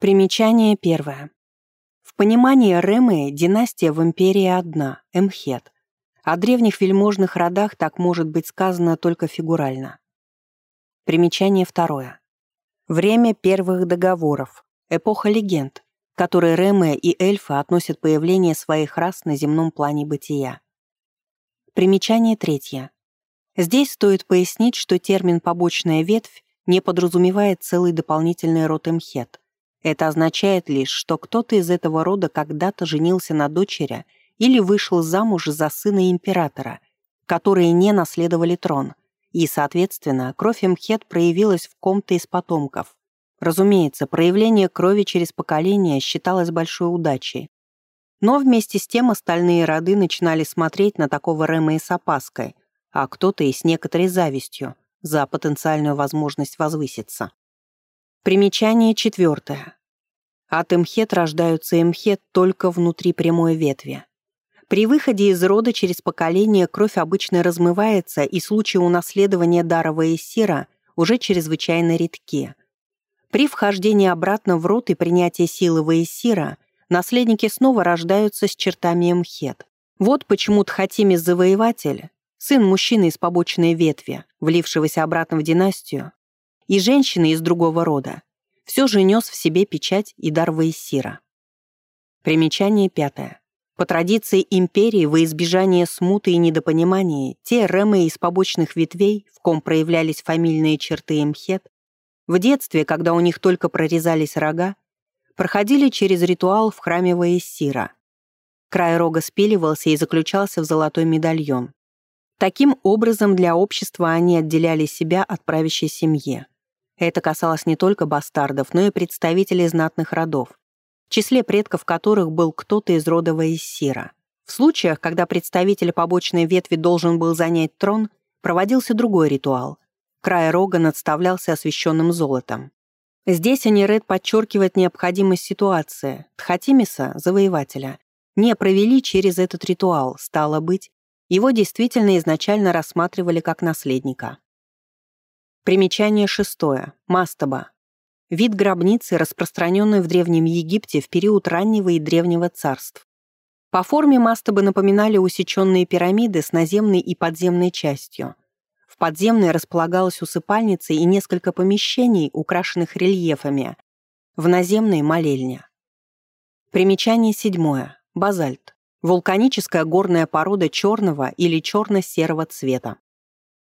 Примечание первое. В понимании Ремы династия в империи одна – Эмхет. О древних вельможных родах так может быть сказано только фигурально. Примечание второе. Время первых договоров. Эпоха легенд, которые Ремы и эльфы относят появление своих рас на земном плане бытия. Примечание третье. Здесь стоит пояснить, что термин «побочная ветвь» не подразумевает целый дополнительный род Эмхет. Это означает лишь, что кто-то из этого рода когда-то женился на дочери или вышел замуж за сына императора, которые не наследовали трон, и, соответственно, кровь Эмхет проявилась в ком-то из потомков. Разумеется, проявление крови через поколение считалось большой удачей. Но вместе с тем остальные роды начинали смотреть на такого Рэма и с опаской, а кто-то и с некоторой завистью за потенциальную возможность возвыситься. Примечание четвертое. От эмхет рождаются эмхет только внутри прямой ветви. При выходе из рода через поколение кровь обычно размывается, и случаи унаследования дара Ваесира уже чрезвычайно редки. При вхождении обратно в род и принятии силы Ваесира наследники снова рождаются с чертами эмхет. Вот почему Тхатимис-завоеватель сын мужчины из побочной ветви, влившегося обратно в династию, и женщины из другого рода, все же нес в себе печать и дар Ваесира. Примечание пятое. По традиции империи во избежание смуты и недопонимания, те ремы из побочных ветвей, в ком проявлялись фамильные черты Эмхет, в детстве, когда у них только прорезались рога, проходили через ритуал в храме Ваесира. Край рога спиливался и заключался в золотой медальон. Таким образом, для общества они отделяли себя от правящей семьи. Это касалось не только бастардов, но и представителей знатных родов, в числе предков которых был кто-то из рода Ваессира. В случаях, когда представитель побочной ветви должен был занять трон, проводился другой ритуал. Край рога надставлялся освещенным золотом. Здесь Аниред подчеркивает необходимость ситуации. Тхатимиса, завоевателя, не провели через этот ритуал, стало быть, его действительно изначально рассматривали как наследника. Примечание шестое. Мастаба. Вид гробницы, распространенный в Древнем Египте в период раннего и древнего царств. По форме мастабы напоминали усеченные пирамиды с наземной и подземной частью. В подземной располагалась усыпальница и несколько помещений, украшенных рельефами. В наземной — молельня. Примечание седьмое. Базальт. Вулканическая горная порода черного или черно-серого цвета.